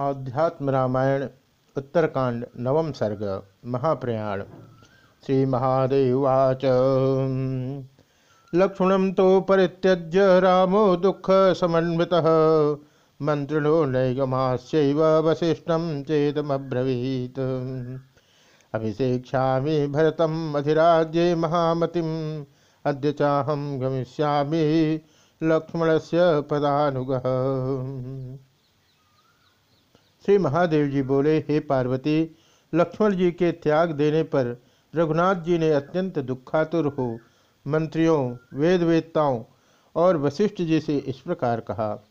आध्यात्म रामायण, उत्तरकांड, नवम सर्ग, महाप्रयाण। श्री महादेवाच लक्ष्मण तो परित्यज्य रामो दुख समन्वित। मंत्रिणो नैगमास्यैव वसिष्ठम चेतमब्रवीत अभिषेक्षा भरतम अधिराज्ये महामतिम अद्य चाहम गमिष्यामि लक्ष्मण से पदानुग। श्री महादेव जी बोले, हे पार्वती, लक्ष्मण जी के त्याग देने पर रघुनाथ जी ने अत्यंत दुखातुर हो। मंत्रियों वेद वेदताओं और वशिष्ठ जी से इस प्रकार कहा,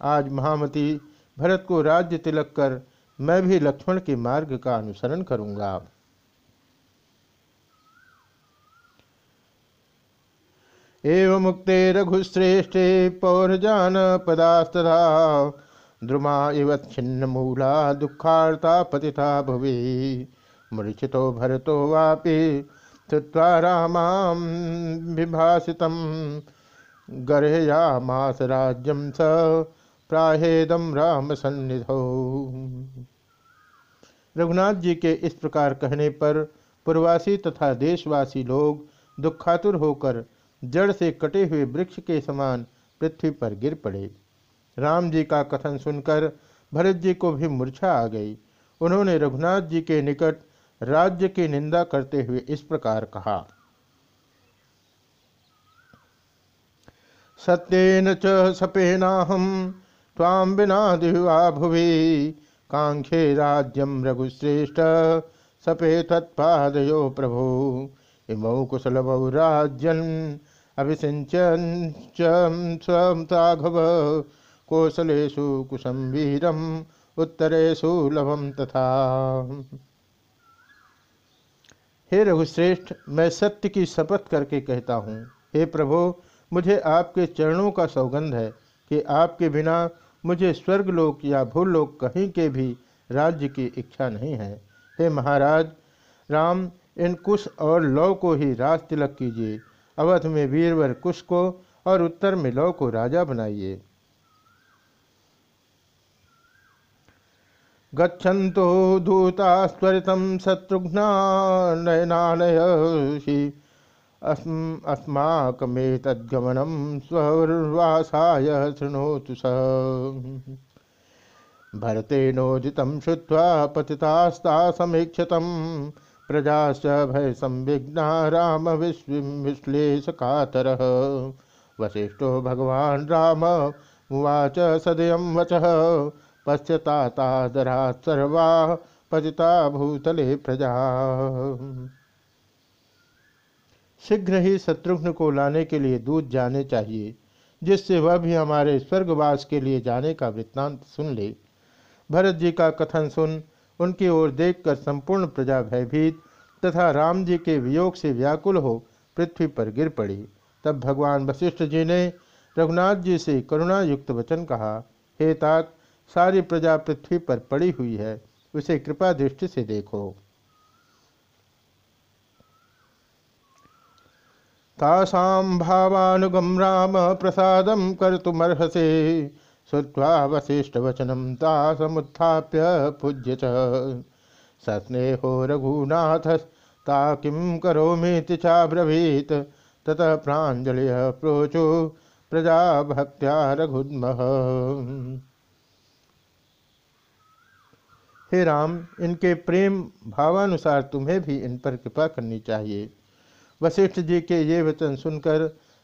आज महामती भरत को राज्य तिलक कर मैं भी लक्ष्मण के मार्ग का अनुसरण करूँगा। एवं मुक्ते रघुश्रेष्ठे पौरजान पदास्तधा द्रुमा इव छिन्न मूला दुखार्ता पतिता भुवि। मूर्छितो भरतो वापि श्रुवा रामां विभाषितं गर्हयामास राज्यं स प्राहेदम राम सन्निधौ रघुनाथ जी के इस प्रकार कहने पर पूर्वासी तथा देशवासी लोग दुखातुर होकर जड़ से कटे हुए वृक्ष के समान पृथ्वी पर गिर पड़े। राम जी का कथन सुनकर भरत जी को भी मूर्छा आ गई। उन्होंने रघुनाथ जी के निकट राज्य की निंदा करते हुए इस प्रकार कहा। सत्यन च सपेनाहम ताम बिना दिवा भुवि कांक्षे राज्यम रघुश्रेष्ठ, सपे तत्पादयो प्रभु, इमौ कुशलमौ राज्यन अभिसिंचन स्वघव कौशलेशु कुशम वीरम उत्तरेशु लभम तथा। हे रघुश्रेष्ठ, मैं सत्य की शपथ करके कहता हूँ। हे प्रभो, मुझे आपके चरणों का सौगंध है कि आपके बिना मुझे स्वर्गलोक या भूलोक कहीं के भी राज्य की इच्छा नहीं है। हे महाराज, राम, इन कुश और लौ को ही राज तिलक कीजिए। अवध में वीरवर कुश को और उत्तर में लौ को राजा बनाइए। गच्छन्तो दूतास्त्वरितं शत्रुघ्नानयनानयहि अस्माकमेतद्गमनं स्ववासाय शृणोतु स। भरतेनोदितं श्रुत्वा पतितास्ता समीक्षतं प्रजाश्च भयसंविघ्ना रामविश्लेषकातरः वसिष्ठो भगवान् राम, उवाच सदयं वचः। पश्चातादरा सर्वा पतिता भूतले प्रजा। शीघ्र ही शत्रुघ्न को लाने के लिए दूध जाने चाहिए, जिससे वह भी हमारे स्वर्गवास के लिए जाने का वृत्तांत सुन ले। भरत जी का कथन सुन, उनकी ओर देखकर संपूर्ण प्रजा भयभीत तथा राम जी के वियोग से व्याकुल हो पृथ्वी पर गिर पड़ी। तब भगवान वशिष्ठ जी ने रघुनाथ जी से करुणा युक्त वचन कहा, हे तात सारी प्रजा पृथ्वी पर पड़ी हुई है। उसे कृपा दृष्टि से देखो। तासाम भावानुगम राम प्रसाद कर्तुमर्हसे। श्रुवा वशिष्ठ वचनम तासमुत्थाप्य पूज्य सस्नेहो रघुनाथ, ता किं करोमीति चाब्रवीत? ततः प्राजलि प्रोचो प्रजा भक्त्या रघुन्मः हे राम, इनके प्रेम भावानुसार तुम्हें भी इन पर कृपा करनी चाहिए वशिष्ठ जी के ये वचन सुनकर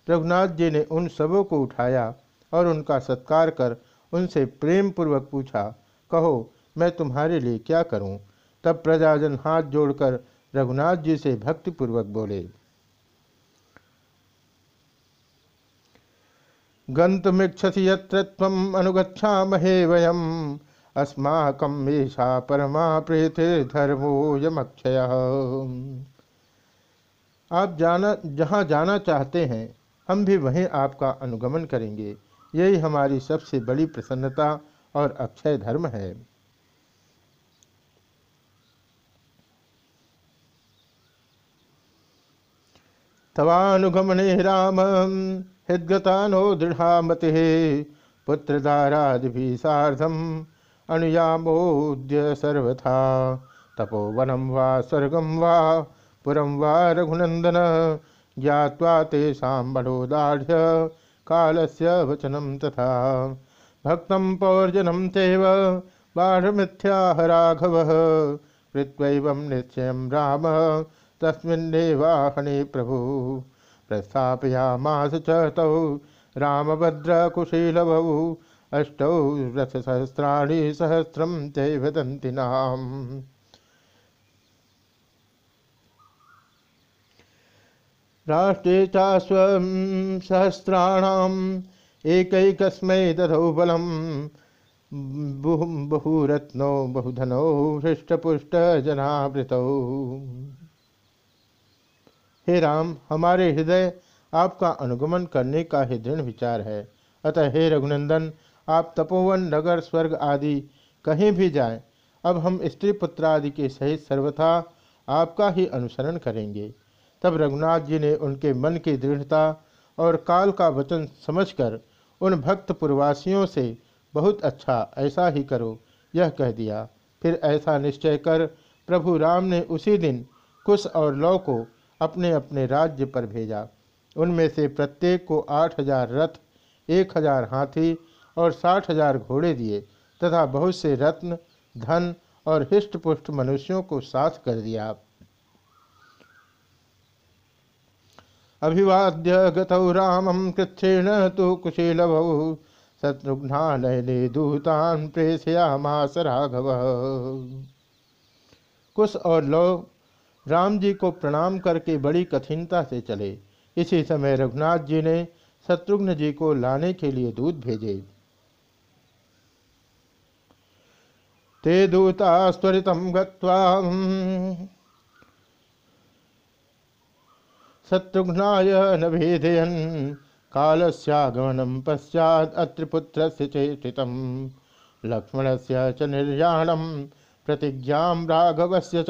रघुनाथ जी ने उन सबों को उठाया और उनका सत्कार कर उनसे प्रेम पूर्वक पूछा, कहो, मैं तुम्हारे लिए क्या करूँ? तब प्रजाजन हाथ जोड़कर रघुनाथ जी से भक्तिपूर्वक बोले गंतमीक्षसी यत्र अनुगछा महे वयम अस्माकम मेषा परमा प्रेत धर्मो यमक्षय। आप जाना, जहाँ जाना चाहते हैं, हम भी वहीं आपका अनुगमन करेंगे। यही हमारी सबसे बड़ी प्रसन्नता और अक्षय धर्म है। तवानुगमने राम हृदगता नो दृढ़ा मति पुत्रदारादि साधम अनुयामोद्य सर्वथा। तपोवनम वा स्वर्गम वा पुरम वा रघुनंदन ज्ञावा तेषा बलोदाढ़ कालस्य वचनम तथा। भक्त पौर्जनम तेव बाढ़मिथ्याह राघव कृत्व निश्चय राम तस्वाहने प्रभु। प्रस्थापयामास च रामभद्रकुशीलभौ अष्टौ रथसहस्राणि सहस्रं चैव दन्तिनाम् राष्ट्रे चास्वं सहस्राणाम् एकैकस्मै दधौ बलम्। बहुरत्नो बहुधनो हृष्टपुष्ट जनावृतौ हे राम, हमारे हृदय आपका अनुगमन करने का ही दृढ़ विचार है। अतः हे रघुनंदन आप तपोवन नगर स्वर्ग आदि कहीं भी जाएँ, अब हम स्त्री पुत्र आदि के सहित सर्वथा आपका ही अनुसरण करेंगे। तब रघुनाथ जी ने उनके मन की दृढ़ता और काल का वचन समझकर उन भक्त पुरवासियों से बहुत अच्छा ऐसा ही करो यह कह दिया। फिर ऐसा निश्चय कर प्रभु राम ने उसी दिन कुश और लौ को अपने अपने राज्य पर भेजा। उनमें से प्रत्येक को आठ हज़ार रथ एक हज़ार हाथी और साठ हज़ार घोड़े दिए तथा बहुत से रत्न, धन और हिष्टपुष्ट मनुष्यों को साथ कर दिया। अभिवाद्य गतौ रामम कृच्छेण तो कुशीलभौ शत्रुघ्नालयने दूतान प्रेषयामास राघव। कुश और लौ राम जी को प्रणाम करके बड़ी कठिनता से चले। इसी समय रघुनाथ जी ने शत्रुघ्न जी को लाने के लिए दूध भेजे। ते दूता स्वरित शत्रुघ्नाय न भेदयन पश्चात अत्रिपुत्र चेषित लक्ष्मण से च निर्याणम प्रतिज्ञा राघव से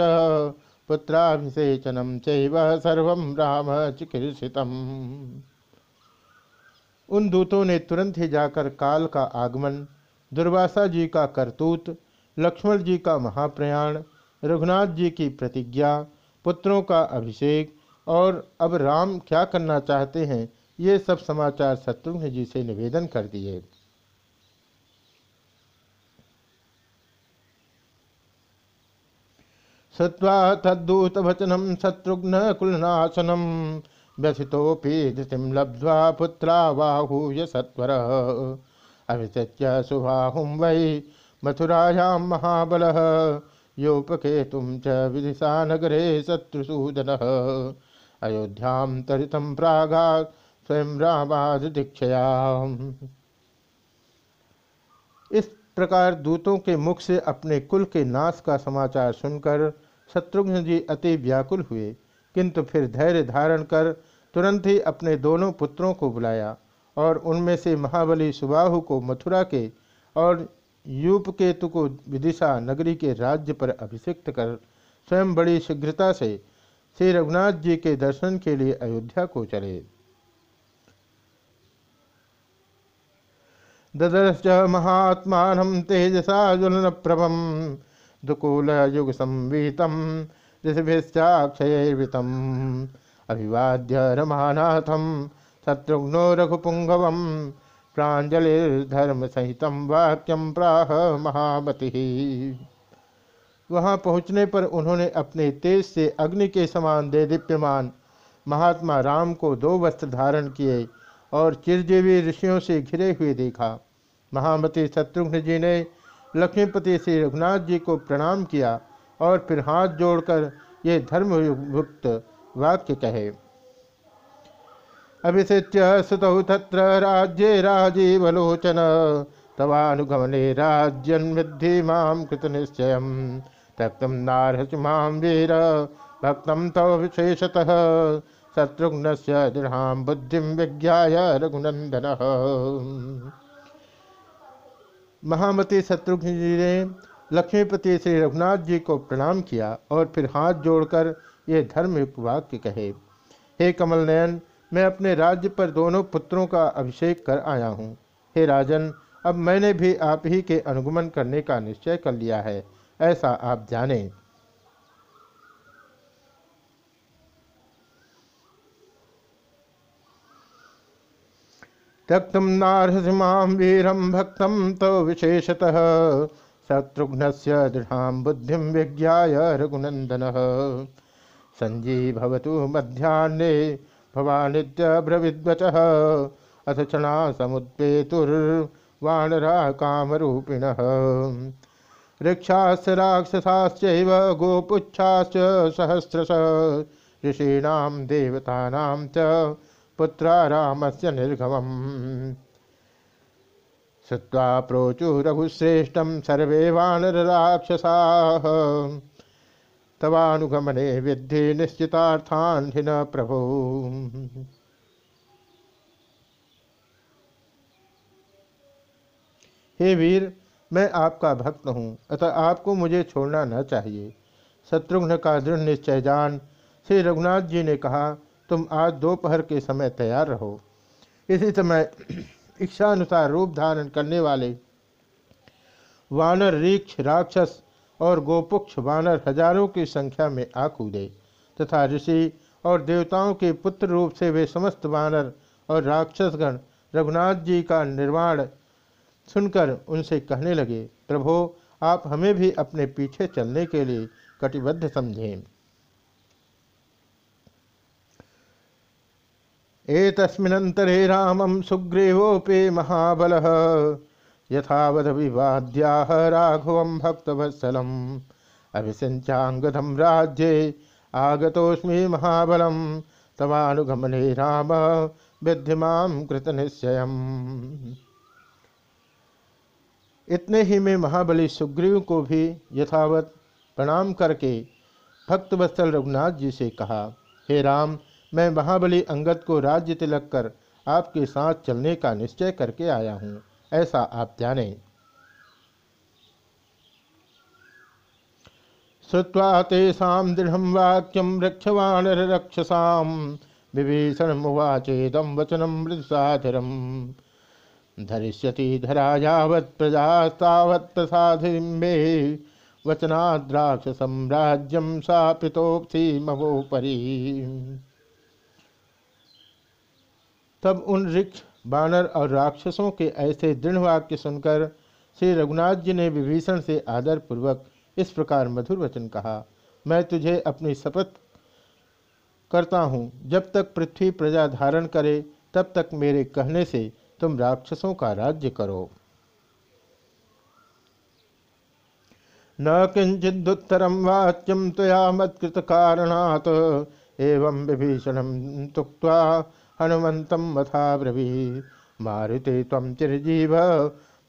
पुत्राभिषेचनम चर्व राम चिकीर्षितम। उन दूतों ने तुरंत ही जाकर काल का आगमन, दुर्वासा जी का करतूत लक्ष्मण जी का महाप्रयाण, रघुनाथ जी की प्रतिज्ञा, पुत्रों का अभिषेक और अब राम क्या करना चाहते हैं, ये सब समाचार शत्रुघ्न जी से निवेदन कर दिए। श्रुवा तद्दूतवचनम शत्रुघ्न कुलनाशनम व्यथितोपि धृतिम लब्ध्वा पुत्रावाहूय सत्वर। अभिषिच्य सुबाहुम वै मथुरायां महाबल योपकेतुम च विदिशा नगरे शत्रुसूदन। अयोध्यां तरितं प्रागा स्वयं रामादीक्षया इस प्रकार दूतों के मुख से अपने कुल के नाश का समाचार सुनकर शत्रुघ्न जी अति व्याकुल हुए, किंतु फिर धैर्य धारण कर तुरंत ही अपने दोनों पुत्रों को बुलाया और उनमें से महाबली सुबाहु को मथुरा के और यूपकेतु को विदिशा नगरी के राज्य पर अभिषिक्त कर स्वयं बड़ी शीघ्रता से श्री रघुनाथ जी के दर्शन के लिए अयोध्या को चले। ददर्श महात्मा तेजसा ज्वलन प्रभम दुकूल युग संवीतम ऋषिभिश्चाक्षयर्वितम् अभिवाद्य रमानाथम शत्रुघ्नो रघुपुंगव प्राजलिर्धर्म सहित वाक्यम प्राह महामति। वहाँ पहुँचने पर उन्होंने अपने तेज से अग्नि के समान दे दीप्यमान महात्मा राम को दो वस्त्र धारण किए और चिरजीवी ऋषियों से घिरे हुए देखा। महामती शत्रुघ्न जी ने लक्ष्मीपति श्री रघुनाथ जी को प्रणाम किया और फिर हाथ जोड़कर ये धर्मयुक्त वाक्य कहे। अभिषिच्य सुतौ तत्र राज्ये राजीवलोचन। तवानुगमने राज्यन विद्धि माम कृत निश्चय। त्यक्तम नारहसि माम वीर भक्तम तव विशेषतः। शत्रुघ्न से दृढ़ बुद्धि विज्ञा रघुनंदन महामती शत्रुघ्न जी ने लक्ष्मीपति श्री रघुनाथ जी को प्रणाम किया और फिर हाथ जोड़कर ये धर्मयुक्त वाक्य कहे, हे कमल नयन मैं अपने राज्य पर दोनों पुत्रों का अभिषेक कर आया हूँ। हे राजन, अब मैंने भी आप ही के अनुगमन करने का निश्चय कर लिया है, ऐसा आप जाने। त्यक्तम नारहसि वीरम भक्तम तो विशेषतः शत्रुघ्न से दृढ़ बुद्धि विज्ञा रघुनंदन संजीभवतु मध्यान्हे भवानित्यब्रविद्वच अथ क्षणा समुत्पेतुर्वाणरा कामरूपिणः ऋक्षाश्च राक्षसाश्चैव गोपुच्छाश्च सहस्रश। ऋषीणां देवतानां च पुत्रा रामस्य निर्गमम्। श्रुवा प्रोचु रघुश्रेष्ठम सर्वे वानरराक्षसाः। तवानुगमने विद्धि निश्चितार्थान प्रभु। हे वीर, मैं आपका भक्त हूँ, अतः आपको मुझे छोड़ना न चाहिए। शत्रुघ्न का दृढ़ निश्चय जान, श्री रघुनाथ जी ने कहा, तुम आज दोपहर के समय तैयार रहो। इसी समय इच्छानुसार रूप धारण करने वाले वानर, रीक्ष, राक्षस और गोपुक्ष वानर हज़ारों की संख्या में आ कूदे तथा ऋषि और देवताओं के पुत्र रूप से वे समस्त वानर और राक्षसगण रघुनाथ जी का निर्माण सुनकर उनसे कहने लगे, प्रभो, आप हमें भी अपने पीछे चलने के लिए कटिबद्ध समझें। एतस्मिन्नन्तरे रामं सुग्रीवोऽपि महाबलः। यथावदभिवाद्याः राघवं भक्तवत्सलम्। अभिषिञ्चाङ्गधं राज्ये आगतोऽस्मि महाबलं तवानुगमने राम विद्यमां कृतनिश्चयम् इतने ही में महाबली सुग्रीव को भी यथावत प्रणाम करके भक्तवत्सल रघुनाथ जी से कहा, हे राम, मैं महाबली अंगद को राज्य तिलक कर आपके साथ चलने का निश्चय करके आया हूँ। ऐसा आप जाने। श्रुवा तेषा दृढ़ वाक्यम रक्षसा विभीषण मुवाचेदम वचनम मृदसाधरम धरिष्यति धरा यावत् प्रजास्तावत् प्रसाधिम्बे वचनाद्राक्ष साम्राज्यम सापितोपि मवोपरी तब उन ऋक्ष बानर और राक्षसों के ऐसे दृढ़ वाक्य सुनकर श्री रघुनाथ जी ने विभीषण से आदर पूर्वक इस प्रकार मधुर वचन कहा, मैं तुझे अपनी शपथ करता हूँ। जब तक पृथ्वी प्रजा धारण करे, तब तक मेरे कहने से तुम राक्षसों का राज्य करो। न किंचिदुत्तरम वाच्यम तया मत्कृत कारणात एवं विभीषण तुक्ता हनुमंतम मथा ब्रवी मारुते तम चिरजीव,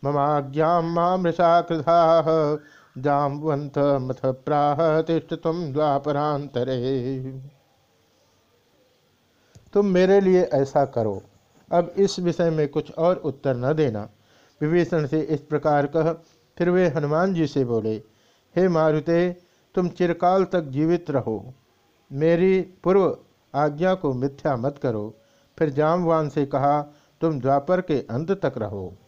ममाज्ञा मृषा कृधा जामवंत मथ प्राह तिष्ठ तुम द्वापरांतरे तुम मेरे लिए ऐसा करो। अब इस विषय में कुछ और उत्तर न देना। विभीषण से इस प्रकार कह, फिर वे हनुमान जी से बोले, हे मारुते, तुम चिरकाल तक जीवित रहो। मेरी पूर्व आज्ञा को मिथ्या मत करो। फिर जामवान से कहा तुम द्वापर के अंत तक रहो।